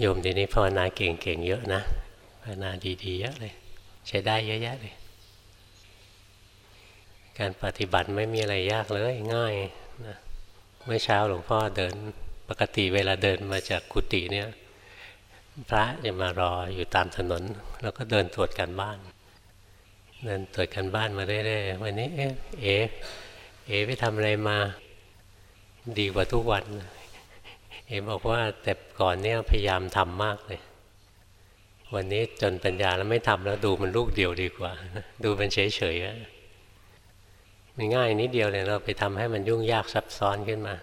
โยมทีนี้ภาวนาเก่งๆเยอะนะภาวนาดีๆเยอะเลย ใช้ได้เยอะแยะเลย การปฏิบัติไม่มีอะไรยากเลยง่ายนะเมื่อเช้าหลวงพ่อเดินปกติเวลาเดินมาจากกุฏิเนี่ย พระจะมารออยู่ตามถนน แล้วก็เดินตรวจการบ้านเดินตรวจการบ้านมาเรื่อยๆวันนี้เอ๊ะเอ๋เอ๋ไปทำอะไรมาดีกว่าทุกวัน เอ๋บอกว่าแต่ก่อนเนี่ยพยายามทำมากเลย วันนี้จนปัญญาแล้วไม่ทำแล้วดูมันลูกเดียวดีกว่า ดูมันเฉยๆมันง่ายนิดเดียวเลยเราไปทำให้มันยุ่งยากซับซ้อนขึ้นมา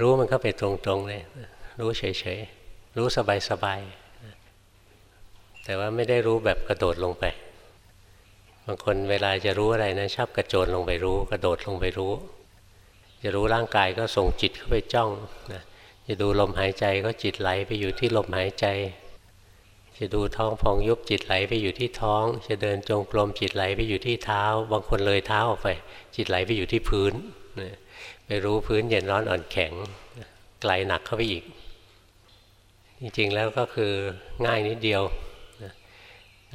รู้มันก็ไปตรงๆเลย รู้เฉยๆ รู้สบายๆ แต่ว่าไม่ได้รู้แบบกระโดดลงไปบางคนเวลาจะรู้อะไรนะชอบกระโจนลงไปรู้ กระโดดลงไปรู้ จะรู้ร่างกายก็ส่งจิตเข้าไปจ้องนะจะดูลมหายใจก็จิตไหลไปอยู่ที่ลมหายใจ จะดูท้องพองยุบจิตไหลไปอยู่ที่ท้อง จะเดินจงกรมจิตไหลไปอยู่ที่เท้า บางคนเลยเท้าออกไป จิตไหลไปอยู่ที่พื้นนะไปรู้พื้นเย็นร้อนอ่อนแข็งไกลหนักเข้าไปอีก จริงๆแล้วก็คือง่ายนิดเดียว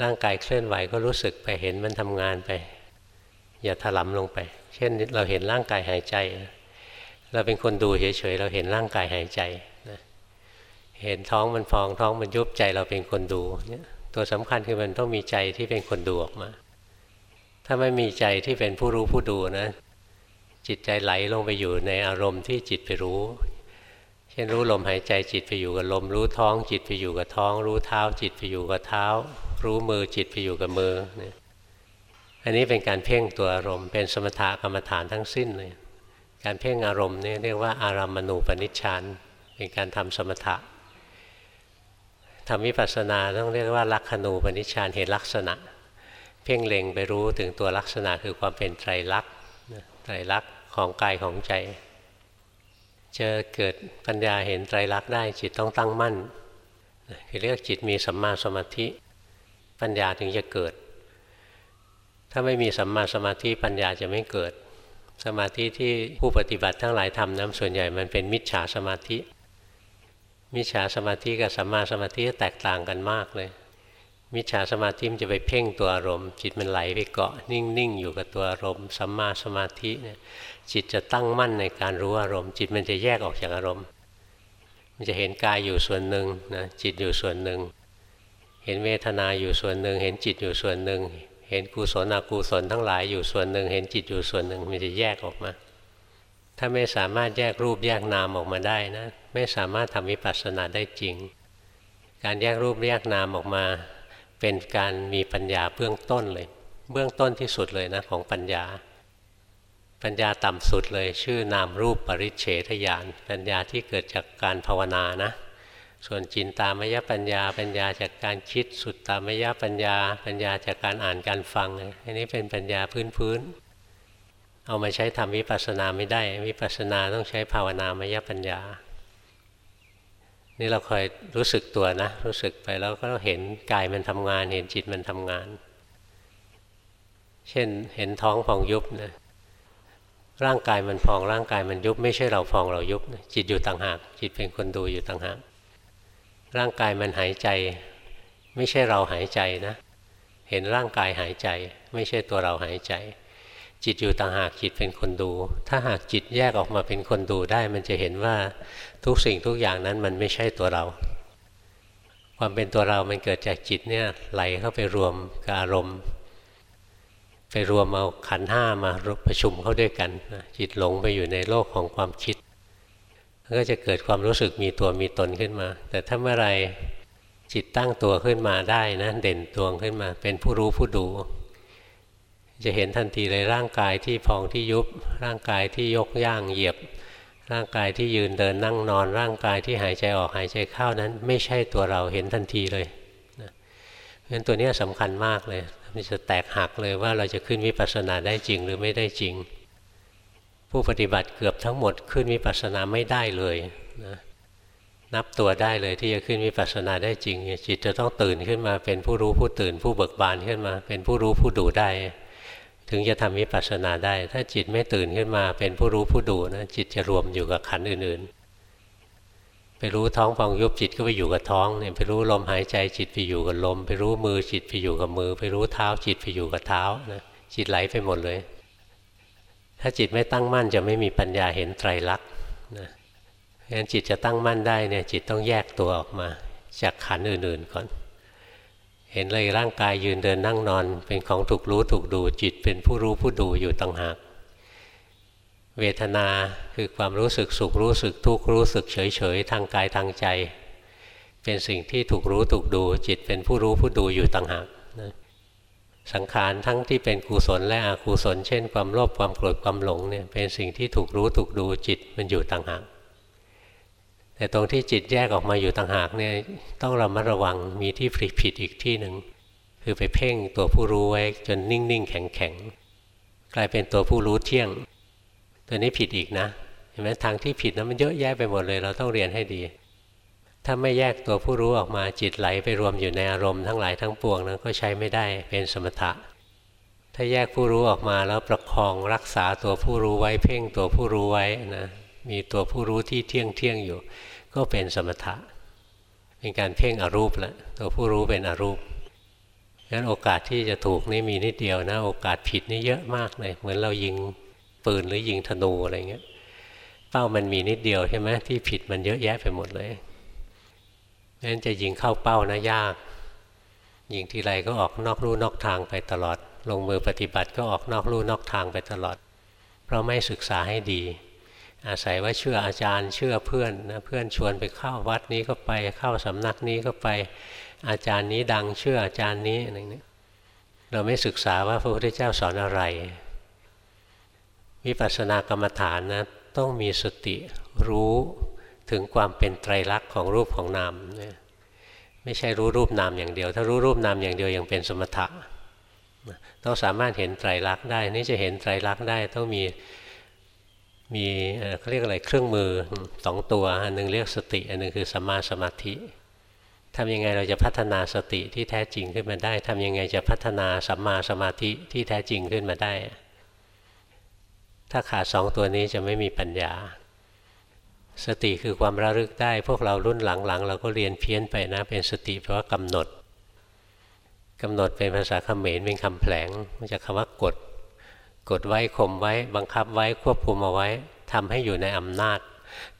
ร่างกายเคลื่อนไหวก็รู้สึกไปเห็นมันทำงานไป อย่าถลำลงไป เช่นเราเห็นร่างกายหายใจ เราเป็นคนดูเฉยๆเราเห็นร่างกายหายใจนะเห็นท้องมันฟองท้องมันยุบใจเราเป็นคนดูเนี่ยตัวสำคัญคือมันต้องมีใจที่เป็นคนดูออกมา ถ้าไม่มีใจที่เป็นผู้รู้ผู้ดูนะ จิตใจไหลลงไปอยู่ในอารมณ์ที่จิตไปรู้ เช่นรู้ลมหายใจจิตไปอยู่กับลม รู้ท้องจิตไปอยู่กับท้อง รู้เท้าจิตไปอยู่กับเท้า รู้มือจิตไปอยู่กับมือเนี่ยอันนี้เป็นการเพ่งตัวอารมณ์เป็นสมถะกรรมฐานทั้งสิ้นเลย การเพ่งอารมณ์นี่เรียกว่าอารามณูปนิชฌานเป็นการทำสมถะทำวิปัสสนาต้องเรียกว่าลักขณูปนิชฌานเห็นลักษณะ เพ่งเล็งไปรู้ถึงตัวลักษณะคือความเป็นไตรลักษณ์ไตรลักษณ์ของกายของใจ จะเกิดปัญญาเห็นไตรลักษณ์ได้จิตต้องตั้งมั่นคือเรียกจิตมีสัมมาสมาธิ ปัญญาถึงจะเกิด ถ้าไม่มีสัมมาสมาธิปัญญาจะไม่เกิด สมาธิที่ผู้ปฏิบัติทั้งหลายทำนั้นส่วนใหญ่มันเป็นมิจฉาสมาธิ มิจฉาสมาธิกับสัมมาสมาธิแตกต่างกันมากเลย มิจฉาสมาธิมันจะไปเพ่งตัวอารมณ์ จิตมันไหลไปเกาะนิ่งๆ อยู่กับตัวอารมณ์สัมมาสมาธิเนี่ยจิตจะตั้งมั่นในการรู้อารมณ์ จิตมันจะแยกออกจากอารมณ์ มันจะเห็นกายอยู่ส่วนหนึ่งนะจิตอยู่ส่วนหนึ่ง เห็นเวทนาอยู่ส่วนหนึ่ง เห็นจิตอยู่ส่วนหนึ่ง เห็นกุศลอกุศลทั้งหลายอยู่ส่วนหนึ่ง เห็นจิตอยู่ส่วนหนึ่งมันจะแยกออกมา ถ้าไม่สามารถแยกรูปแยกนามออกมาได้นะ ไม่สามารถทำวิปัสสนาได้จริง การแยกรูปแยกนามออกมา เป็นการมีปัญญาเบื้องต้นเลย เบื้องต้นที่สุดเลยนะของปัญญา ปัญญาต่ำสุดเลย ชื่อนามรูปปริเฉทญาณปัญญาที่เกิดจากการภาวนานะ ส่วนจินตามยปัญญา ปัญญาจากการคิดสุดตามยปัญญา ปัญญาจากการอ่านการฟัง อันนี้เป็นปัญญาพื้นๆเอามาใช้ทำวิปัสสนาไม่ได้ วิปัสสนาต้องใช้ภาวนามยปัญญา นี่เราคอยรู้สึกตัวนะ รู้สึกไปแล้วก็เห็นกายมันทำงาน เห็นจิตมันทำงาน เช่นเห็นท้องผ่องยุบนะร่างกายมันพองร่างกายมันยุบไม่ใช่เราพองเรายุบจิตอยู่ต่างหาก จิตเป็นคนดูอยู่ต่างหาก ร่างกายมันหายใจ ไม่ใช่เราหายใจนะ เห็นร่างกายหายใจ ไม่ใช่ตัวเราหายใจ จิตอยู่ต่างหากจิตเป็นคนดู ถ้าหากจิตแยกออกมาเป็นคนดูได้ มันจะเห็นว่าทุกสิ่งทุกอย่างนั้นมันไม่ใช่ตัวเรา ความเป็นตัวเรา มันเกิดจากจิตเนี่ยไหลเข้าไปรวมกับอารมณ์ ไปรวมเอาขันห้ามาประชุมเข้าด้วยกัน จิตหลงไปอยู่ในโลกของความคิด ก็จะเกิดความรู้สึกมีตัวมีตนขึ้นมา แต่ถ้าเมื่อไรจิตตั้งตัวขึ้นมาได้นะเด่นตัวขึ้นมา เป็นผู้รู้ผู้ดู จะเห็นทันทีเลยร่างกายที่พองที่ยุบ ร่างกายที่ยกย่างเหยียบ ร่างกายที่ยืนเดินนั่งนอน ร่างกายที่หายใจออกหายใจเข้านั้น ไม่ใช่ตัวเราเห็นทันทีเลยเพราะฉะนั้นตัวนี้สำคัญมากเลยมันจะแตกหักเลยว่าเราจะขึ้นวิปัสสนาได้จริงหรือไม่ได้จริง ผู้ปฏิบัติเกือบทั้งหมดขึ้นวิปัสสนาไม่ได้เลยนะนับตัวได้เลยที่จะขึ้นวิปัสสนาได้จริง จิตจะต้องตื่นขึ้นมาเป็นผู้รู้ผู้ตื่นผู้เบิกบานขึ้นมา เป็นผู้รู้ผู้ดูได้ ถึงจะทำวิปัสสนาได้ ถ้าจิตไม่ตื่นขึ้นมาเป็นผู้รู้ผู้ดูนะจิตจะรวมอยู่กับขันอื่นๆ ไปรู้ท้องฟองยุบจิตก็ไปอยู่กับท้องเนี่ยไปรู้ลมหายใจจิตไปอยู่กับลม ไปรู้มือจิตไปอยู่กับมือ ไปรู้เท้าจิตไปอยู่กับเท้านะจิตไหลไปหมดเลย ถ้าจิตไม่ตั้งมั่นจะไม่มีปัญญาเห็นไตรลักษณ์นะเพราะฉะนั้นจิตจะตั้งมั่นได้เนี่ยจิตต้องแยกตัวออกมา จากขันอื่นๆก่อน เห็นเลยร่างกายยืนเดินนั่งนอน เป็นของถูกรู้ถูกดูจิตเป็นผู้รู้ผู้ดูอยู่ต่างหาก เวทนาคือความรู้สึกสุขรู้สึกทุกข์รู้สึกเฉยเฉยทางกายทางใจ เป็นสิ่งที่ถูกรู้ถูกดู จิตเป็นผู้รู้ผู้ดูอยู่ต่างหาก สังขารทั้งที่เป็นกุศลและอกุศล เช่น ความโลภความโกรธความหลงเนี่ยเป็นสิ่งที่ถูกรู้ถูกดูจิตมันอยู่ต่างหากแต่ตรงที่จิตแยกออกมาอยู่ต่างหากเนี่ยต้องระมัดระวังมีที่ผิดผิดอีกที่หนึ่งคือไปเพ่งตัวผู้รู้ไว้จนนิ่งๆแข็งๆกลายเป็นตัวผู้รู้เที่ยง ตัวนี้ผิดอีกนะเห็นไหมทางที่ผิดนะมันเยอะแยะไปหมดเลย เราต้องเรียนให้ดี ถ้าไม่แยกตัวผู้รู้ออกมาจิตไหลไปรวมอยู่ในอารมณ์ทั้งหลายทั้งปวงนั้นก็ใช้ไม่ได้เป็นสมถะ ถ้าแยกผู้รู้ออกมาแล้วประคองรักษาตัวผู้รู้ไว้เพ่งตัวผู้รู้ไว้นะมีตัวผู้รู้ที่เที่ยงเที่ยงอยู่ ก็เป็นสมถะ เป็นการเพ่งอรูปล้วตัวผู้รู้เป็นอรูปงั้นโอกาสที่จะถูกนี่มีนิดเดียวนะ โอกาสผิดนี่เยอะมากเลยเหมือนเรายิงปืนหรือยิงธนูอะไรเงี้ยเป้ามันมีนิดเดียวใช่ไหมที่ผิดมันเยอะแยะไปหมดเลย งั้นจะยิงเข้าเป้านะยาก ยิงทีไรก็ออกนอกลู่นอกทางไปตลอด ลงมือปฏิบัติก็ออกนอกลู่นอกทางไปตลอด เพราะไม่ศึกษาให้ดี อาศัยว่าเชื่ออาจารย์ เชื่อเพื่อนนะเพื่อนชวนไปเข้าวัดนี้ก็ไปเข้าสำนักนี้ก็ไปอาจารย์นี้ดังเชื่ออาจารย์นี้อะไรเนี้ยเราไม่ศึกษาว่าพระพุทธเจ้าสอนอะไรวิปัสสนากรรมฐานนะต้องมีสติรู้ ถึงความเป็นไตรลักษณ์ของรูปของนามนไม่ใช่รู้รูปนามอย่างเดียว ถ้ารู้รูปนามอย่างเดียวยังเป็นสมถะต้องสามารถเห็นไตรลักษณ์ได้ นี่จะเห็นไตรลักษณ์ได้ต้องมีมีเขาเรียกอะไรเครื่องมือสองตัวอันนึงเรียกสติ อันนึงคือสมาสมาธิทำยังไงเราจะพัฒนาสติที่แท้จริงขึ้นมาได้ทำยังไงจะพัฒนาสัมมาสมาธิที่แท้จริงขึ้นมาได้ ถ้าขาดสองตัวนี้จะไม่มีปัญญา สติคือความระลึกได้ พวกเรารุ่นหลังๆ เราก็เรียนเพี้ยนไปนะ เป็นสติเพราะว่ากำหนดกำหนดเป็นภาษาเขมรเป็นคำแผลงมาจากคำว่ากด กดไว้ข่มไว้ บังคับไว้ควบคุมเอาไว้ทำให้อยู่ในอำนาจ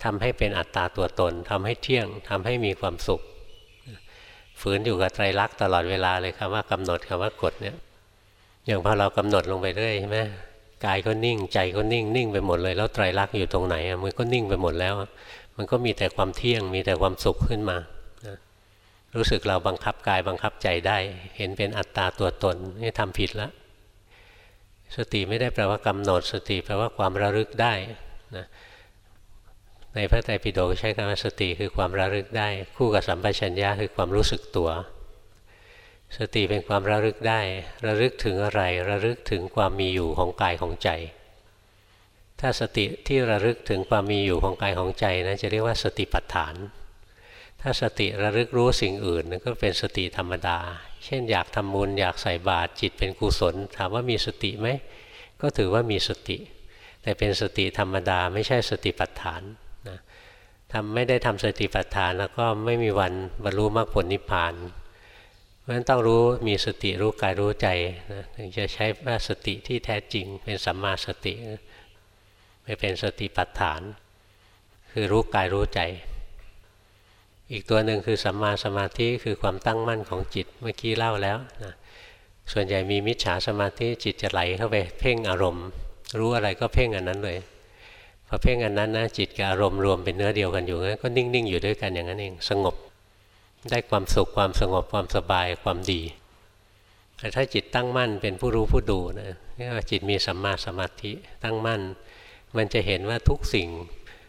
ทำให้เป็นอัตตาตัวตนทำให้เที่ยงทำให้มีความสุข ฝืนอยู่กับไตรลักษณ์ตลอดเวลาเลยคำว่ากำหนดคำว่ากดเนี่ยอย่างพอเรากำหนดลงไปเรื่อยใช่ไหม กายก็นิ่ง ใจก็นิ่งนิ่งไปหมดเลย แล้วไตรลักษณ์อยู่ตรงไหนมันก็นิ่งไปหมดแล้ว มันก็มีแต่ความเที่ยงมีแต่ความสุขขึ้นมารู้สึกเราบังคับกายบังคับใจได้ เห็นเป็นอัตตาตัวตนนี่ทำผิดแล้วสติไม่ได้แปลว่ากำหนด สติแปลว่าความระลึกได้นะในพระไตรปิฎกใช้คำว่าสติคือความระลึกได้ คู่กับสัมปชัญญะคือความรู้สึกตัว สติเป็นความระลึกได้ ระลึกถึงอะไร ระลึกถึงความมีอยู่ของกายของใจ ถ้าสติที่ระลึกถึงความมีอยู่ของกายของใจนะจะเรียกว่าสติปัฏฐาน ถ้าสติระลึกรู้สิ่งอื่นก็เป็นสติธรรมดา เช่นอยากทำบุญอยากใส่บาตรจิตเป็นกุศล ถามว่ามีสติไหมก็ถือว่ามีสติ แต่เป็นสติธรรมดาไม่ใช่สติปัฏฐานนะทำไม่ได้ทำสติปัฏฐานแล้วก็ไม่มีวันบรรลุมรรคผลนิพพาน เพราะฉะนั้นต้องรู้มีสติรู้กายรู้ใจนะถึงจะใช้ว่าสติที่แท้จริงเป็นสัมมาสติ ไม่เป็นสติปัฏฐาน คือรู้กายรู้ใจ อีกตัวหนึ่งคือสัมมาสมาธิคือความตั้งมั่นของจิตเมื่อกี้เล่าแล้วนะส่วนใหญ่มีมิจฉาสมาธิจิตจะไหลเข้าไปเพ่งอารมณ์ รู้อะไรก็เพ่งอันนั้นเลยพอเพ่งอันนั้นนะจิตกับอารมณ์รวมเป็นเนื้อเดียวกันอยู่งั้นก็นิ่งๆอยู่ด้วยกันอย่างนั้นเองสงบ ได้ความสุขความสงบความสบายความดี แต่ถ้าจิตตั้งมั่นเป็นผู้รู้ผู้ดูนะนี่ว่าจิตมีสัมมาสมาธิตั้งมั่น มันจะเห็นว่าทุกสิ่ง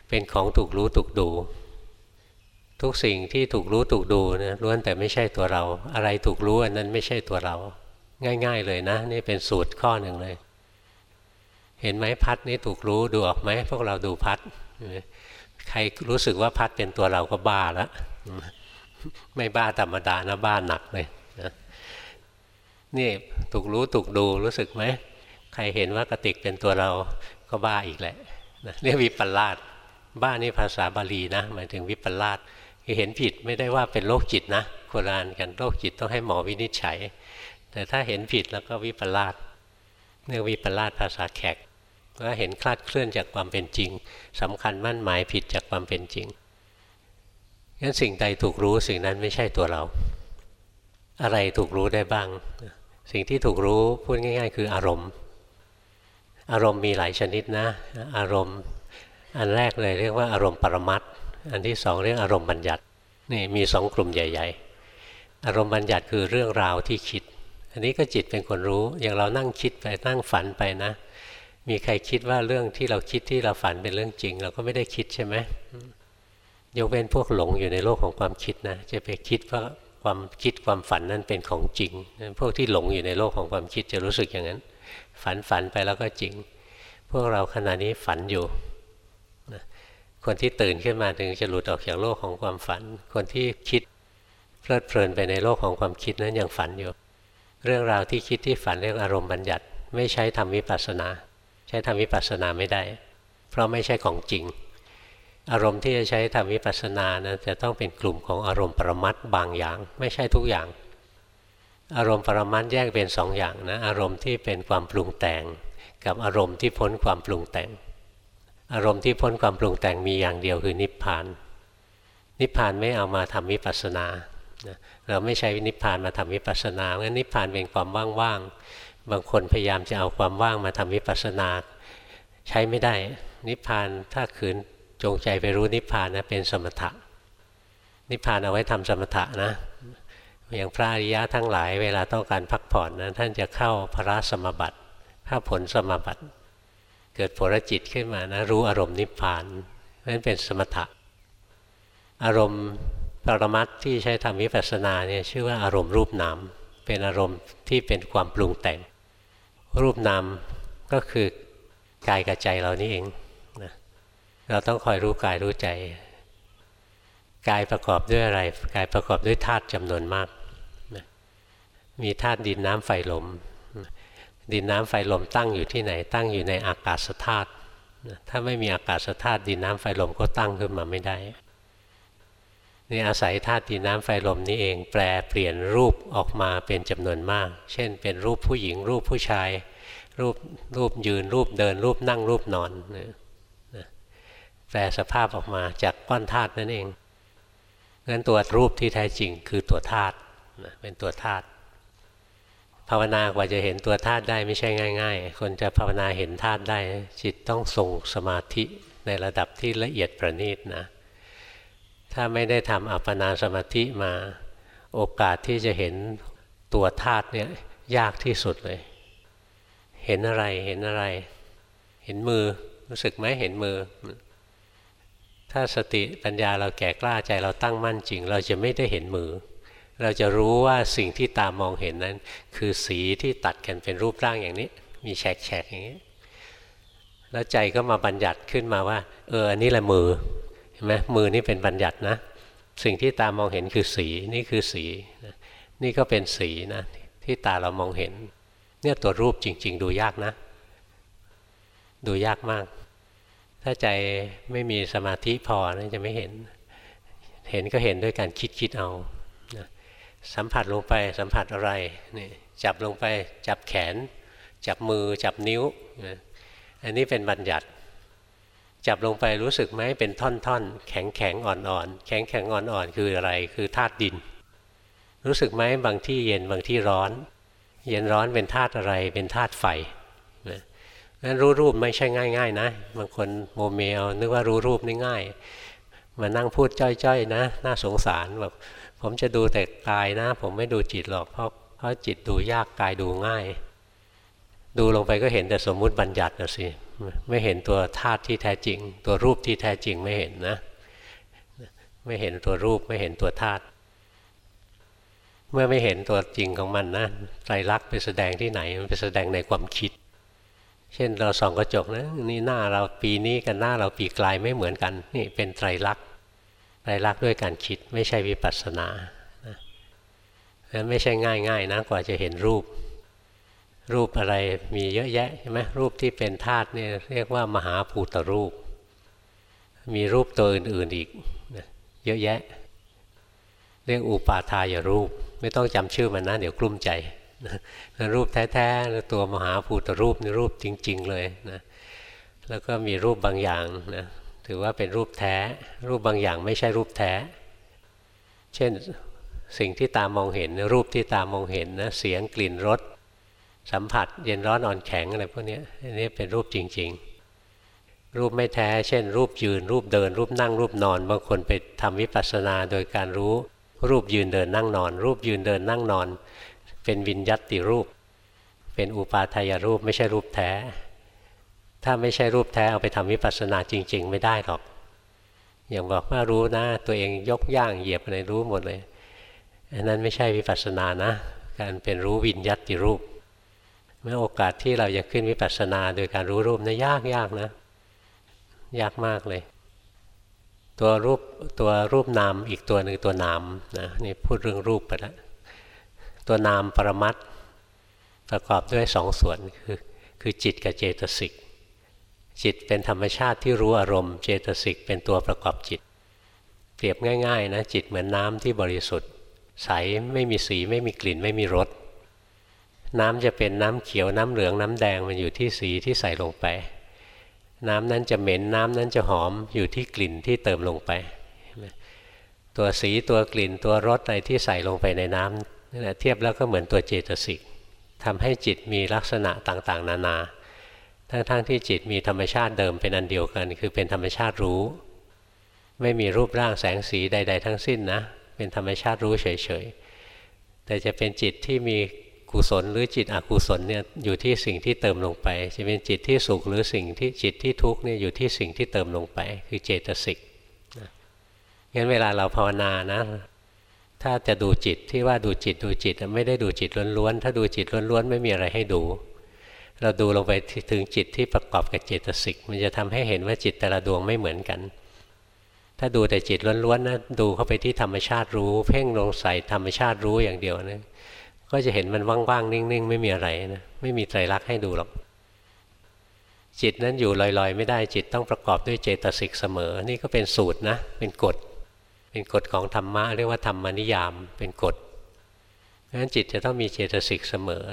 เป็นของถูกรู้ถูกดู ทุกสิ่งที่ถูกรู้ถูกดูนะล้วนแต่ไม่ใช่ตัวเรา อะไรถูกรู้อันนั้นไม่ใช่ตัวเรา ง่าย ๆ เลยนะ นี่เป็นสูตรข้อหนึ่งเลย เห็นไหมพัดนี้ถูกรู้ดูออกไหมพวกเราดูพัดใครรู้สึกว่าพัดเป็นตัวเราก็บ้าแล้ว ไม่บ้าธรรมดานะบ้าหนักเลยนะนี่ถูกรู้ถูกดูรู้สึกไหมใครเห็นว่ากระติกเป็นตัวเราก็บ้าอีกแหละนะเรียกวิปลาสบ้านี่ภาษาบาลีนะหมายถึงวิปลาสคือเห็นผิดไม่ได้ว่าเป็นโรคจิตนะโคราณกันโรคจิตต้องให้หมอวินิจฉัย แต่ถ้าเห็นผิดแล้วก็วิปลาสเรียกวิปลาสภาษาแขกก็เห็นคลาดเคลื่อนจากความเป็นจริงสำคัญมั่นหมายผิดจากความเป็นจริง งั้นสิ่งใดถูกรู้สิ่งนั้นไม่ใช่ตัวเรา อะไรถูกรู้ได้บ้าง สิ่งที่ถูกรู้พูดง่าย ๆ คืออารมณ์ อารมณ์มีหลายชนิดนะ อารมณ์อันแรกเลยเรียกว่าอารมณ์ปรมัตอันที่สองเรียกอารมณ์บัญญัตินี่มีสองกลุ่มใหญ่ ๆ อารมณ์บัญญัติคือเรื่องราวที่คิด อันนี้ก็จิตเป็นคนรู้ อย่างเรานั่งคิดไปนั่งฝันไปนะ มีใครคิดว่าเรื่องที่เราคิดที่เราฝันเป็นเรื่องจริง เราก็ไม่ได้คิดใช่ไหม ยกเว้นพวกหลงอยู่ในโลกของความคิดนะ จะไปคิดว่าความคิดความฝันนั้นเป็นของจริง พวกที่หลงอยู่ในโลกของความคิดจะรู้สึกอย่างนั้น ฝันฝันไปแล้วก็จริง พวกเราขณะนี้ฝันอยู่คนที่ตื่นขึ้นมาถึงจะหลุดออกจากโลกของความฝัน คนที่คิดเพลิดเพลินไปในโลกของความคิดนั้นยังฝันอยู่ เรื่องราวที่คิดที่ฝันเรียกอารมณ์บัญญัติ ไม่ใช้ทำวิปัสสนา ใช้ทำวิปัสสนาไม่ได้ เพราะไม่ใช่ของจริง อารมณ์ที่จะใช้ทำวิปัสสนานะจะต้องเป็นกลุ่มของอารมณ์ปรมัตบางอย่าง ไม่ใช่ทุกอย่าง อารมณ์ปรมัตแยกเป็นสองอย่างนะอารมณ์ที่เป็นความปรุงแต่ง กับอารมณ์ที่พ้นความปรุงแต่ง อารมณ์ที่พ้นความปรุงแต่งมีอย่างเดียวคือนิพพาน นิพพานไม่เอามาทำวิปัสสนาเราไม่ใช้นิพพานมาทำวิปัสสนาเพราะนิพพานเป็นความว่างๆบางคนพยายามจะเอาความว่างมาทำวิปัสสนา ใช้ไม่ได้ นิพพานถ้าขืน จงใจไปรู้นิพพานนะเป็นสมถะ นิพพานเอาไว้ทำสมถะนะ อย่างพระอริยะทั้งหลายเวลาต้องการพักผ่อนนะท่านจะเข้าพระสมบัติพระผลสมบัติ เกิดผลจิตขึ้นมานะรู้อารมณ์นิพพานนั่นเป็นสมถะ อารมณ์ปรมัตที่ใช้ทำวิปัสสนาเนี่ยชื่อว่าอารมณ์รูปนามเป็นอารมณ์ที่เป็นความปรุงแต่ง รูปนามก็คือกายกับใจเรานี่เองนะ เราต้องคอยรู้กายรู้ใจ กายประกอบด้วยอะไร กายประกอบด้วยธาตุจำนวนมาก มีธาตุดินน้ำไฟลม ดินน้ำไฟลมตั้งอยู่ที่ไหน ตั้งอยู่ในอากาศธาตุ ถ้าไม่มีอากาศธาตุดินน้ำไฟลมก็ตั้งขึ้นมาไม่ได้ นี่อาศัยธาตุดินน้ำไฟลมนี้เองแปลเปลี่ยนรูปออกมาเป็นจำนวนมาก เช่น เป็นรูปผู้หญิงรูปผู้ชาย รูปรูปยืนรูปเดินรูปนั่งรูปนอน แปลสภาพออกมาจากก้อนธาตุนั่นเองงั้นตัวรูปที่แท้จริงคือตัวธาตุเป็นตัวธาตุภาวนากว่าจะเห็นตัวธาตุได้ไม่ใช่ง่าย ๆ คนจะภาวนาเห็นธาตุได้ จิตต้องทรงสมาธิในระดับที่ละเอียดประณีตนะ ถ้าไม่ได้ทำอัปปนาสมาธิมาโอกาสที่จะเห็นตัวธาตุเนี่ยยากที่สุดเลย เห็นอะไรเห็นอะไร เห็นมือรู้สึกไหมเห็นมือ ถ้าสติปัญญาเราแก่กล้าใจเราตั้งมั่นจริง เราจะไม่ได้เห็นมือ เราจะรู้ว่าสิ่งที่ตามองเห็นนั้น คือสีที่ตัดกันเป็นรูปร่างอย่างนี้ มีแฉกแฉกอย่างนี้ แล้วใจก็มาบัญญัติขึ้นมาว่า เอออันนี้แหละมือเห็นไหมมือนี่เป็นบัญญัตินะ สิ่งที่ตามองเห็นคือสีนี่คือสีนี่ก็เป็นสีนะที่ตาเรามองเห็น เนี่ยตัวรูปจริง ๆ ดูยากนะ ดูยากมาก ถ้าใจไม่มีสมาธิพอนะจะไม่เห็น เห็นก็เห็นด้วยการคิดคิดเอาสัมผัสลงไปสัมผัสอะไรนี่จับลงไปจับแขน จับมือจับนิ้วอันนี้เป็นบัญญัติ จับลงไปรู้สึกไหมเป็นท่อนๆ แข็งแข็งอ่อนๆ แข็งแข็งอ่อนๆ คืออะไร คือธาตุดิน รู้สึกไหมบางที่เย็นบางที่ร้อน เย็นร้อนเป็นธาตุอะไรเป็นธาตุไฟ นั้นรู้รูปไม่ใช่ง่าย ๆ นะ บางคนโมเมลนึกว่ารู้รูปนี่ง่าย มานั่งพูดจ้อยๆนะ น่าสงสารแบบผมจะดูแต่กายนะ ผมไม่ดูจิตหรอกเพราะเพราะจิตดูยากกายดูง่าย ดูลงไปก็เห็นแต่สมมุติบัญญัตินะสิไม่เห็นตัวธาตุที่แท้จริง ตัวรูปที่แท้จริงไม่เห็นนะ ไม่เห็นตัวรูปไม่เห็นตัวธาตุเมื่อไม่เห็นตัวจริงของมันนะไตรลักษณ์ไปแสดงที่ไหนมันไปแสดงในความคิด เช่นเราส่องกระจกนะนี่หน้าเราปีนี้กับหน้าเราปีกลายไม่เหมือนกัน นี่เป็นไตรลักษณ์ไตรลักษณ์ด้วยการคิดไม่ใช่วิปัสสนานั้นไม่ใช่ง่ายๆนะกว่าจะเห็นรูป รูปอะไรมีเยอะแยะใช่ไหมรูปที่เป็นธาตุเนี่ยเรียกว่ามหาภูตรูป มีรูปตัวอื่นๆอีกนะเยอะแยะ เรียกอุปาทายรูป ไม่ต้องจำชื่อมันนะ เดี๋ยวกลุ้มใจ นะรูปแท้ๆตัวมหาภูตรูปนี่รูปจริง ๆ เลยนะแล้วก็มีรูปบางอย่างนะถือว่าเป็นรูปแท้ รูปบางอย่างไม่ใช่รูปแท้ เช่นสิ่งที่ตามองเห็น รูปที่ตามองเห็นนะเสียงกลิ่นรสสัมผัส เย็นร้อนอ่อนแข็งอะไรพวกนี้อันนี้เป็นรูปจริง ๆ รูปไม่แท้ เช่น รูปยืน รูปเดิน รูปนั่ง รูปนอน บางคนไปทำวิปัสสนาโดยการรู้ รูปยืนเดินนั่งนอน รูปยืนเดินนั่งนอน เป็นวิญญัติรูป เป็นอุปาทายรูปไม่ใช่รูปแท้ ถ้าไม่ใช่รูปแท้เอาไปทำวิปัสสนาจริง ๆ ไม่ได้หรอก อย่างบอกว่ารู้นะ ตัวเองยกย่างเหยียบอะไรรู้หมดเลยอันนั้นไม่ใช่วิปัสสนานะ การเป็นรู้วิญญัติรูปเมื่อโอกาสที่เราจะขึ้นวิปัสสนาโดยการรู้รูปนะยากยากนะ ยากมากเลย ตัวรูปตัวรูปนามอีกตัวหนึ่งตัวนามนะนี่พูดเรื่องรูปไปแล้ว ตัวนามปรมัตประกอบด้วยสองส่วนคือคือจิตกับเจตสิกจิตเป็นธรรมชาติที่รู้อารมณ์เจตสิกเป็นตัวประกอบจิต เปรียบง่ายๆนะจิตเหมือนน้ำที่บริสุทธิ์ ใสไม่มีสีไม่มีกลิ่นไม่มีรสน้ำจะเป็นน้ำเขียวน้ำเหลืองน้ำแดงมันอยู่ที่สีที่ใส่ลงไป น้ำนั้นจะเหม็นน้ำนั้นจะหอมอยู่ที่กลิ่นที่เติมลงไป ตัวสีตัวกลิ่นตัวรสอะไรที่ใส่ลงไปในน้ำ นี่แหละเทียบแล้วก็เหมือนตัวเจตสิกทำให้จิตมีลักษณะต่างๆ นานา ทั้งๆทที่จิตมีธรรมชาติเดิมเป็นอันเดียวกัน คือเป็นธรรมชาติรู้ ไม่มีรูปร่างแสงสีใด ๆ ทั้งสิ้นนะ เป็นธรรมชาติรู้เฉยๆ แต่จะเป็นจิตที่มีกุศลหรือจิตอกุศลเนี่ยอยู่ที่สิ่งที่เติมลงไป จะเป็นจิตที่สุขหรือสิ่งที่จิตที่ทุกข์เนี่ยอยู่ที่สิ่งที่เติมลงไป คือเจตสิกนะงั้นเวลาเราภาวนานะ ถ้าจะดูจิตที่ว่าดูจิตดูจิตไม่ได้ดูจิตล้วนๆถ้าดูจิตล้วนๆไม่มีอะไรให้ดู เราดูลงไปถึงจิตที่ประกอบกับเจตสิกมันจะทำให้เห็นว่าจิตแต่ละดวงไม่เหมือนกัน ถ้าดูแต่จิตล้วนๆนะดูเข้าไปที่ธรรมชาติรู้ เพ่งลงใส่ธรรมชาติรู้อย่างเดียวนะก็จะเห็นมันว่างๆนิ่งๆ ไม่มีอะไรนะไม่มีไตรลักษณ์ให้ดูหรอกจิตนั้นอยู่ลอยๆ ไม่ได้จิตต้องประกอบด้วยเจตสิกเสมอ นี่ก็เป็นสูตรนะเป็นกฎ เป็นกฎของธรรมะเรียกว่าธรรมนิยามเป็นกฎเพราะฉะนั้นจิตจะต้องมีเจตสิกเสมอ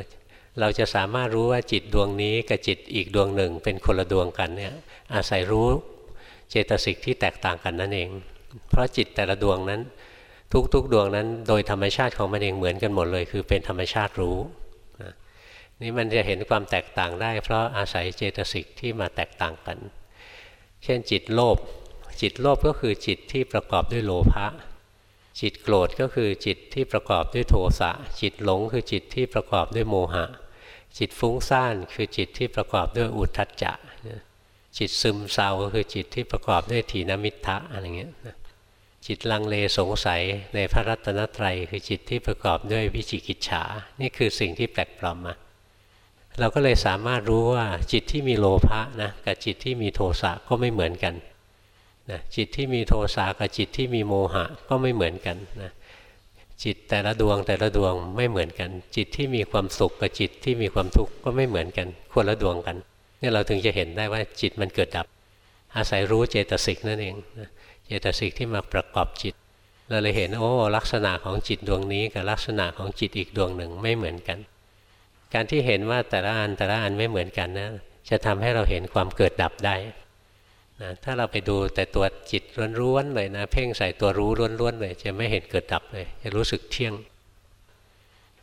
เราจะสามารถรู้ว่าจิตดวงนี้กับจิตอีกดวงหนึ่ง เป็นคนละดวงกันเนี่ยอาศัยรู้เจตสิกที่แตกต่างกันนั่นเอง เพราะจิตแต่ละดวงนั้น ทุกๆดวงนั้น โดยธรรมชาติของมันเองเหมือนกันหมดเลย คือเป็นธรรมชาติรู้นี่มันจะเห็นความแตกต่างได้ เพราะอาศัยเจตสิกที่มาแตกต่างกัน เช่นจิตโลภ จิตโลภก็คือจิตที่ประกอบด้วยโลภะจิตโกรธก็คือจิตที่ประกอบด้วยโทสะจิตหลงคือจิตที่ประกอบด้วยโมหะ จิตฟุ้งซ่านคือจิตที่ประกอบด้วยอุทธัจจะจิตซึมเศร้าก็คือจิตที่ประกอบด้วยถีนมิทะอะไรเงี้ยจิตลังเลสงสัยในพระรัตนตรัยคือจิตที่ประกอบด้วยวิจิกิจฉา นี่คือสิ่งที่แปลกปลอมมาเราก็เลยสามารถรู้ว่าจิตที่มีโลภะนะกับจิตที่มีโทสะก็ไม่เหมือนกัน นะจิตที่มีโทสะกับจิตที่มีโมหะก็ไม่เหมือนกันนะจิตแต่ละดวงแต่ละดวงไม่เหมือนกัน จิตที่มีความสุขกับจิตที่มีความทุกข์ก็ไม่เหมือนกันคนละดวงกันนี่เราถึงจะเห็นได้ว่าจิตมันเกิดดับ อาศัยรู้เจตสิกนั่นเองเจตสิกที่มาประกอบจิต เราเลยเห็นโอ้ลักษณะของจิตดวงนี้กับลักษณะของจิตอีกดวงหนึ่งไม่เหมือนกัน การที่เห็นว่าแต่ละอันแต่ละอันไม่เหมือนกันนะจะทำให้เราเห็นความเกิดดับได้ นะถ้าเราไปดูแต่ตัวจิตล้วนๆเลยนะเพ่งใส่ตัวรู้ล้วนๆเลยจะไม่เห็นเกิดดับเลย จะรู้สึกเที่ยง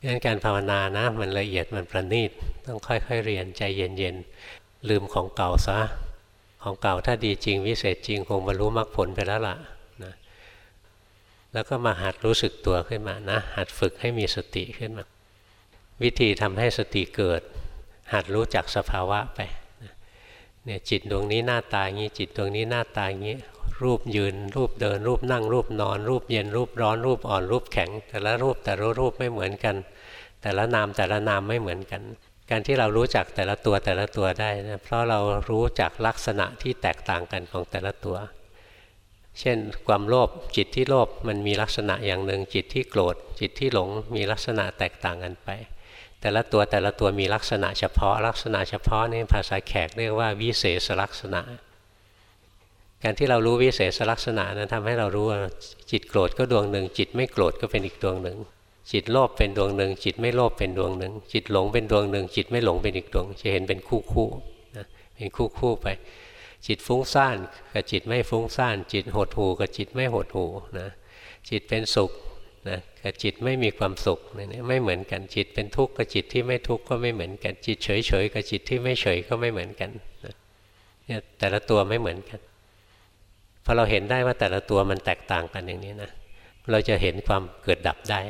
ดังนั้นการภาวนานะ มันละเอียดมันประณีตต้องค่อยๆเรียนใจเย็นๆลืมของเก่าซะของเก่าถ้าดีจริงวิเศษจริงคงบรรลุมรรคผลไปแล้วล่ะนะแล้วก็มาหัดรู้สึกตัวขึ้นมานะ หัดฝึกให้มีสติขึ้นมา วิธีทำให้สติเกิด หัดรู้จักสภาวะไป เนี่ยจิตดวงนี้หน้าตาอย่างนี้จิตดวงนี้หน้าตาอย่างนี้ รูปยืน รูปเดิน รูปนั่ง รูปนอน รูปเย็นรูปร้อนรูปอ่อนรูปแข็ง แต่ละรูปแต่ละรูปไม่เหมือนกัน แต่ละนามแต่ละนามไม่เหมือนกัน การที่เรารู้จักแต่ละตัวแต่ละตัวได้นะเพราะเรารู้จักลักษณะที่แตกต่างกันของแต่ละตัว เช่น ความโลภจิตที่โลภมันมีลักษณะอย่างหนึ่งจิตที่โกรธจิตที่หลงมีลักษณะแตกต่างกันไป แต่ละตัวแต่ละตัวมีลักษณะเฉพาะ ลักษณะเฉพาะนี่ภาษาแขกเรียกว่าวิเศษลักษณะ การที่เรารู้วิเศษลักษณะนั้นทำให้เรารู้ว่าจิตโกรธก็ดวงหนึ่ง จิตไม่โกรธก็เป็นอีกดวงหนึ่ง จิตโลภเป็นดวงหนึ่ง จิตไม่โลภเป็นดวงหนึ่ง จิตหลงเป็นดวงหนึ่ง จิตไม่หลงเป็นอีกดวง จะเห็นเป็นคู่คู่นะเป็นคู่คู่ไป จิตฟุ้งซ่านกับจิตไม่ฟุ้งซ่าน จิตหดหูกับจิตไม่หดหูนะจิตเป็นสุข นะกับจิตไม่มีความสุขนี่ไม่เหมือนกันจิตเป็นทุกข์กับจิตที่ไม่ทุกข์ก็ไม่เหมือนกันจิตเฉยเฉยกับจิตที่ไม่เฉยก็ไม่เหมือนกันเนี่ยแต่ละตัวไม่เหมือนกันพอเราเห็นได้ว่าแต่ละตัวมันแตกต่างกันอย่างนี้นะเราจะเห็นความเกิดดับได้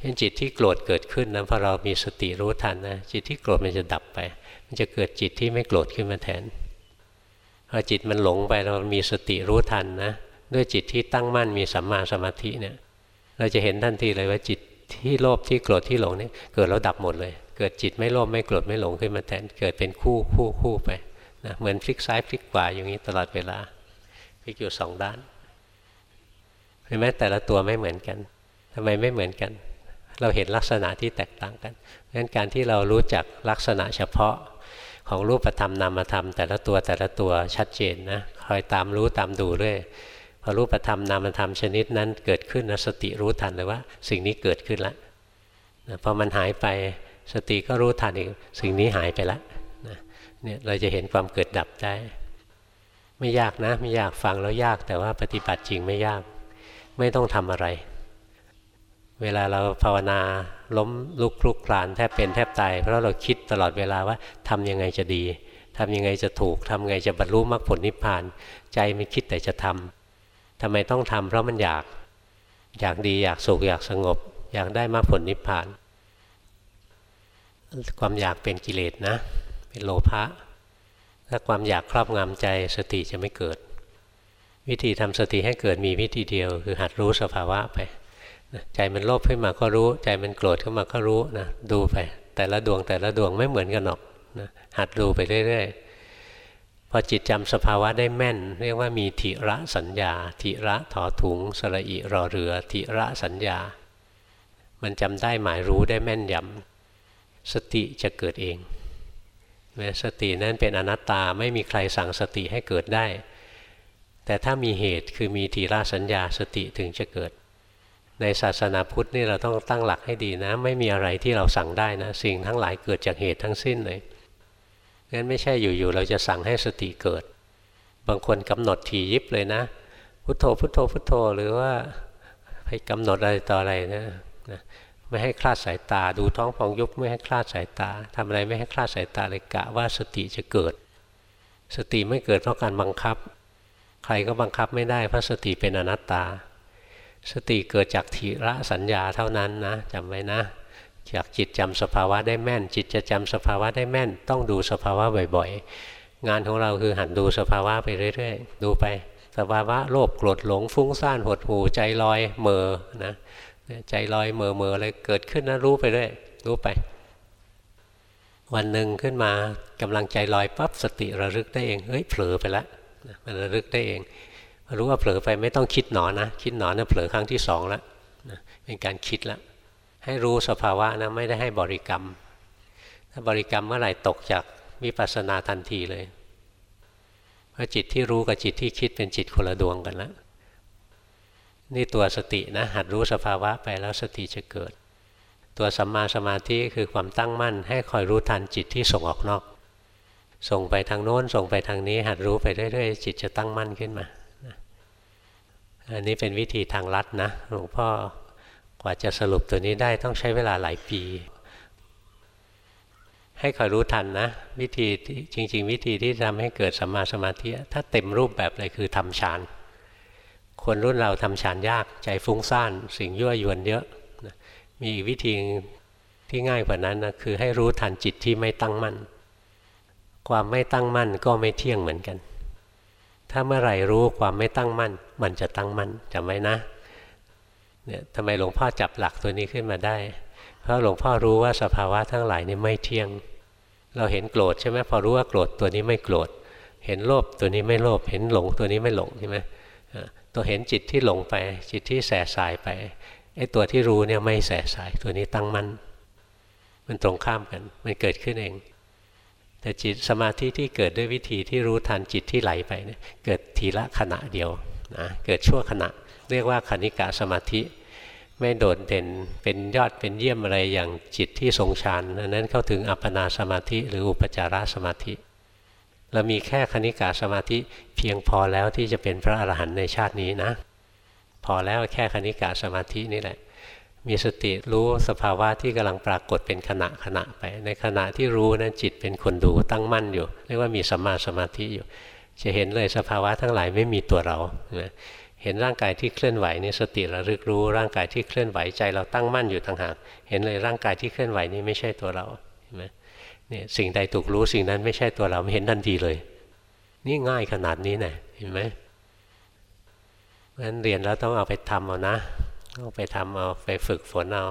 เห็นจิตที่โกรธเกิดขึ้นนะพอเรามีสติรู้ทันนะจิตที่โกรธมันจะดับไป มันจะเกิดจิตที่ไม่โกรธขึ้นมาแทนพอจิตมันหลงไปเรามีสติรู้ทันนะด้วยจิตที่ตั้งมั่นมีสัมมาสมาธิเนี่ย เราจะเห็นทันทีเลยว่าจิตที่โลภที่โกรธที่หลงนี่เกิดแล้วดับหมดเลย เกิดจิตไม่โลภไม่โกรธไม่หลงขึ้นมาแทนเกิดเป็นคู่คู่คู่ไปนะเหมือนพลิกซ้ายพลิกขวาอย่างนี้ตลอดเวลาพลิกอยู่สองด้านเห็นไหมแต่ละตัวไม่เหมือนกันทำไมไม่เหมือนกัน เราเห็นลักษณะที่แตกต่างกันดังนั้นการที่เรารู้จักลักษณะเฉพาะของรูปธรรมนามธรรมแต่ละตัวแต่ละตัวชัดเจนนะคอยตามรู้ตามดูเรื่อย พอรูปธรรมนามธรรมชนิดนั้นเกิดขึ้นนะสติรู้ทันเลยว่า สิ่งนี้เกิดขึ้นแล้วนะพอมันหายไปสติก็รู้ทันอีกสิ่งนี้หายไปแล้วนะเนี่ยเราจะเห็นความเกิดดับได้ ไม่ยากนะไม่ยากฟังแล้วยากแต่ว่าปฏิบัติจริงไม่ยาก ไม่ต้องทำอะไร เวลาเราภาวนาล้มลุกคลุกคลานแทบเป็นแทบตายเพราะเราคิดตลอดเวลาว่าทำยังไงจะดีทำยังไงจะถูกทำยังไงจะบรรลุมรรคผลนิพพาน ใจมันคิดแต่จะทำ ทำไมต้องทำเพราะมันอยาก อยากดีอยากสุขอยากสงบ อยากได้มรรคผลนิพพาน ความอยากเป็นกิเลสนะ เป็นโลภะถ้าความอยากครอบงำใจสติจะไม่เกิด วิธีทำสติให้เกิดมีวิธีเดียว คือหัดรู้สภาวะไปใจมันโลภขึ้นมาก็รู้ ใจมันโกรธขึ้นมาก็รู้นะดูไป แต่ละดวงแต่ละดวงไม่เหมือนกันหรอกนะหัดดูไปเรื่อยๆ พอจิตจำสภาวะได้แม่น เรียกว่ามีทิระสัญญาทิระถอถุงสระอิรอเรือทิระสัญญา มันจำได้หมายรู้ได้แม่นยำสติจะเกิดเองสตินั้นเป็นอนัตตาไม่มีใครสั่งสติให้เกิดได้ แต่ถ้ามีเหตุคือมีทีระสัญญาสติถึงจะเกิด ในศาสนาพุทธนี่เราต้องตั้งหลักให้ดีนะ ไม่มีอะไรที่เราสั่งได้นะ สิ่งทั้งหลายเกิดจากเหตุทั้งสิ้นเลย งั้นไม่ใช่อยู่ๆเราจะสั่งให้สติเกิด บางคนกำหนดทียิบเลยนะ พุทโธพุทโธพุทโธหรือว่าให้กำหนดอะไรต่ออะไรนะนะไม่ให้คลาดสายตาดูท้องพองยุบไม่ให้คลาดสายตาทำอะไรไม่ให้คลาดสายตาเลยกะว่าสติจะเกิด สติไม่เกิดเพราะการบังคับ ใครก็บังคับไม่ได้เพราะสติเป็นอนัตตา สติเกิดจากทีระสัญญาเท่านั้นนะจำไว้นะ จากจิตจำสภาวะได้แม่น จิตจะจำสภาวะได้แม่น ต้องดูสภาวะบ่อยๆ งานของเราคือหันดูสภาวะไปเรื่อยๆ ดูไป สภาวะโลภโกรธหลงฟุ้งซ่านหดหูใจลอยเมอนะใจลอยเมอเมออะไรเกิดขึ้นนะรู้ไปเรื่อยรู้ไป วันหนึ่งขึ้นมากำลังใจลอยปั๊บสติระลึกได้เองเฮ้ยเผลอไปแล้วมันระลึกได้เองรู้ว่าเผลอไปไม่ต้องคิดหนอนะคิดหนอนนะเผลอครั้งที่สองแล้วเป็นการคิดแล้ว ให้รู้สภาวะนะไม่ได้ให้บริกรรม ถ้าบริกรรมเมื่อไหร่ตกจากวิปัสสนาทันทีเลย เพราะจิตที่รู้กับจิตที่คิดเป็นจิตคนละดวงกันแล้วนี่ตัวสตินะหัดรู้สภาวะไปแล้วสติจะเกิด ตัวสัมมาสมาธิคือความตั้งมั่น ให้คอยรู้ทันจิตที่ส่งออกนอก ส่งไปทางโน้นส่งไปทางนี้ หัดรู้ไปเรื่อยๆจิตจะตั้งมั่นขึ้นมาอันนี้เป็นวิธีทางลัดนะหลวงพ่อ กว่าจะสรุปตัวนี้ได้ต้องใช้เวลาหลายปี ให้คอยรู้ทันนะ วิธีจริง ๆ วิธีที่ทำให้เกิดสัมมาสมาธิถ้าเต็มรูปแบบเลยคือทำฌานคนรุ่นเราทำฌานยากใจฟุ้งซ่าน สิ่งยั่วยวนเยอะมีอีกวิธีที่ง่ายกว่านั้นนะคือให้รู้ทันจิตที่ไม่ตั้งมั่น ความไม่ตั้งมั่นก็ไม่เที่ยงเหมือนกัน ถ้าเมื่อไหร่รู้ความไม่ตั้งมั่น มันจะตั้งมั่นจำไว้นะ เนี่ยทำไมหลวงพ่อจับหลักตัวนี้ขึ้นมาได้ เพราะหลวงพ่อรู้ว่าสภาวะทั้งหลายนี่ไม่เที่ยง เราเห็นโกรธใช่ไหมพอรู้ว่าโกรธตัวนี้ไม่โกรธ เห็นโลภตัวนี้ไม่โลภ เห็นหลงตัวนี้ไม่หลงใช่ไหมตัวเห็นจิตที่หลงไป จิตที่แสสายไป ไอ้ตัวที่รู้เนี่ยไม่แสสาย ตัวนี้ตั้งมั่น มันตรงข้ามกัน มันเกิดขึ้นเอง แต่จิตสมาธิที่เกิดด้วยวิธีที่รู้ทันจิตที่ไหลไปเนี่ย เกิดทีละขณะเดียวนะ เกิดชั่วขณะ เรียกว่าคณิกะสมาธิ ไม่โดดเด่นเป็นยอดเป็นเยี่ยมอะไรอย่างจิตที่ทรงฌานนั้นเข้าถึงอัปปนาสมาธิ หรืออุปจารสมาธิเรามีแค่คณิกาสมาธิเพียงพอแล้วที่จะเป็นพระอรหันต์ในชาตินี้นะ พอแล้วแค่คณิกาสมาธินี่แหละ มีสติรู้สภาวะที่กำลังปรากฏเป็นขณะขณะไป ในขณะที่รู้นั้นจิตเป็นคนดูตั้งมั่นอยู่เรียกว่ามีสัมมาสมาธิอยู่ จะเห็นเลยสภาวะทั้งหลายไม่มีตัวเรา เห็นร่างกายที่เคลื่อนไหวนี่สติระลึกรู้ร่างกายที่เคลื่อนไหวใจเราตั้งมั่นอยู่ต่างหากเห็นเลยร่างกายที่เคลื่อนไหวนี่ไม่ใช่ตัวเราเห็นไหมเนี่ยสิ่งใดถูกรู้สิ่งนั้นไม่ใช่ตัวเราเห็นทันทีเลย นี่ง่ายขนาดนี้นะเห็นไหมเพราะฉะนั้นเรียนแล้วต้องเอาไปทำเอานะต้องไปทำเอาไปฝึกฝนเอา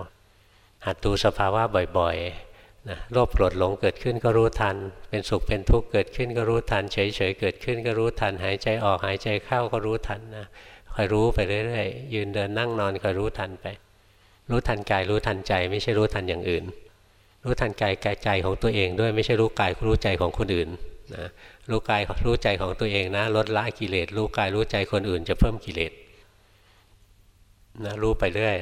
หัดดูสภาวะบ่อยๆนะโลภโกรธหลงเกิดขึ้นก็รู้ทัน เป็นสุขเป็นทุกข์เกิดขึ้นก็รู้ทัน เฉยๆเกิดขึ้นก็รู้ทัน หายใจออกหายใจเข้าก็รู้ทันนะ คอยรู้ไปเรื่อยๆ ยืนเดินนั่งนอนคอยรู้ทันไป รู้ทันกายรู้ทันใจ ไม่ใช่รู้ทันอย่างอื่น รู้ทันกายกายใจของตัวเองด้วยไม่ใช่รู้กายรู้ใจของคนอื่นนะรู้กายรู้ใจของตัวเองนะลดละกิเลสรู้กายรู้ใจคนอื่นจะเพิ่มกิเลสนะรู้ไปเรื่อย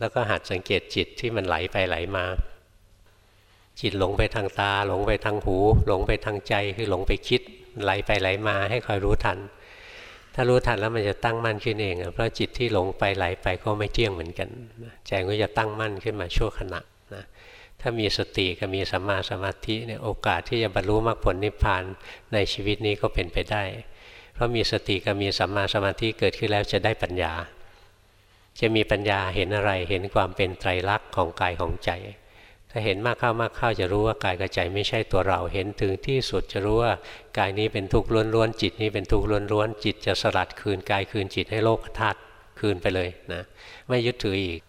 แล้วก็หัดสังเกตจิตที่มันไหลไปไหลมา จิตหลงไปทางตา หลงไปทางหู หลงไปทางใจคือหลงไปคิดไหลไปไหลมาให้คอยรู้ทัน ถ้ารู้ทันแล้วมันจะตั้งมั่นขึ้นเอง เพราะจิตที่หลงไปไหลไปก็ไม่เที่ยงเหมือนกันใจก็จะตั้งมั่นขึ้นมาชั่วขณะนะถ้ามีสติกับมีสัมมาสมาธิเนี่ยโอกาสที่จะบรรลุมรรคผลนิพพานในชีวิตนี้ก็เป็นไปได้ เพราะมีสติกับมีสัมมาสมาธิเกิดขึ้นแล้วจะได้ปัญญา จะมีปัญญาเห็นอะไรเห็นความเป็นไตรลักษณ์ของกายของใจ ถ้าเห็นมากเข้ามากเข้าจะรู้ว่ากายกับใจไม่ใช่ตัวเรา เห็นถึงที่สุดจะรู้ว่ากายนี้เป็นทุกข์ล้วนๆจิตนี้เป็นทุกข์ล้วนๆจิตจะสลัดคืนกายคืนจิตให้โลกธาตุคืนไปเลยนะไม่ยึดถืออีก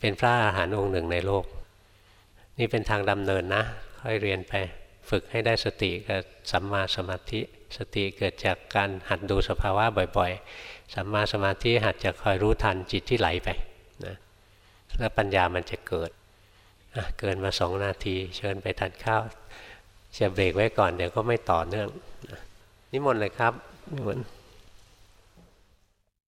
เป็นพระอาหารองค์หนึ่งในโลก นี่เป็นทางดำเนินนะ ค่อยเรียนไปฝึกให้ได้สติกับสัมมาสมาธิ สติเกิดจากการหัดดูสภาวะบ่อยๆ สัมมาสมาธิหัดจะคอยรู้ทันจิตที่ไหลไปนะแล้วปัญญามันจะเกิด เกินมาสองนาที เชิญไปทานข้าวจะเบรกไว้ก่อนเดี๋ยวก็ไม่ต่อเนื่องนิมนต์เลยครับนิมนต์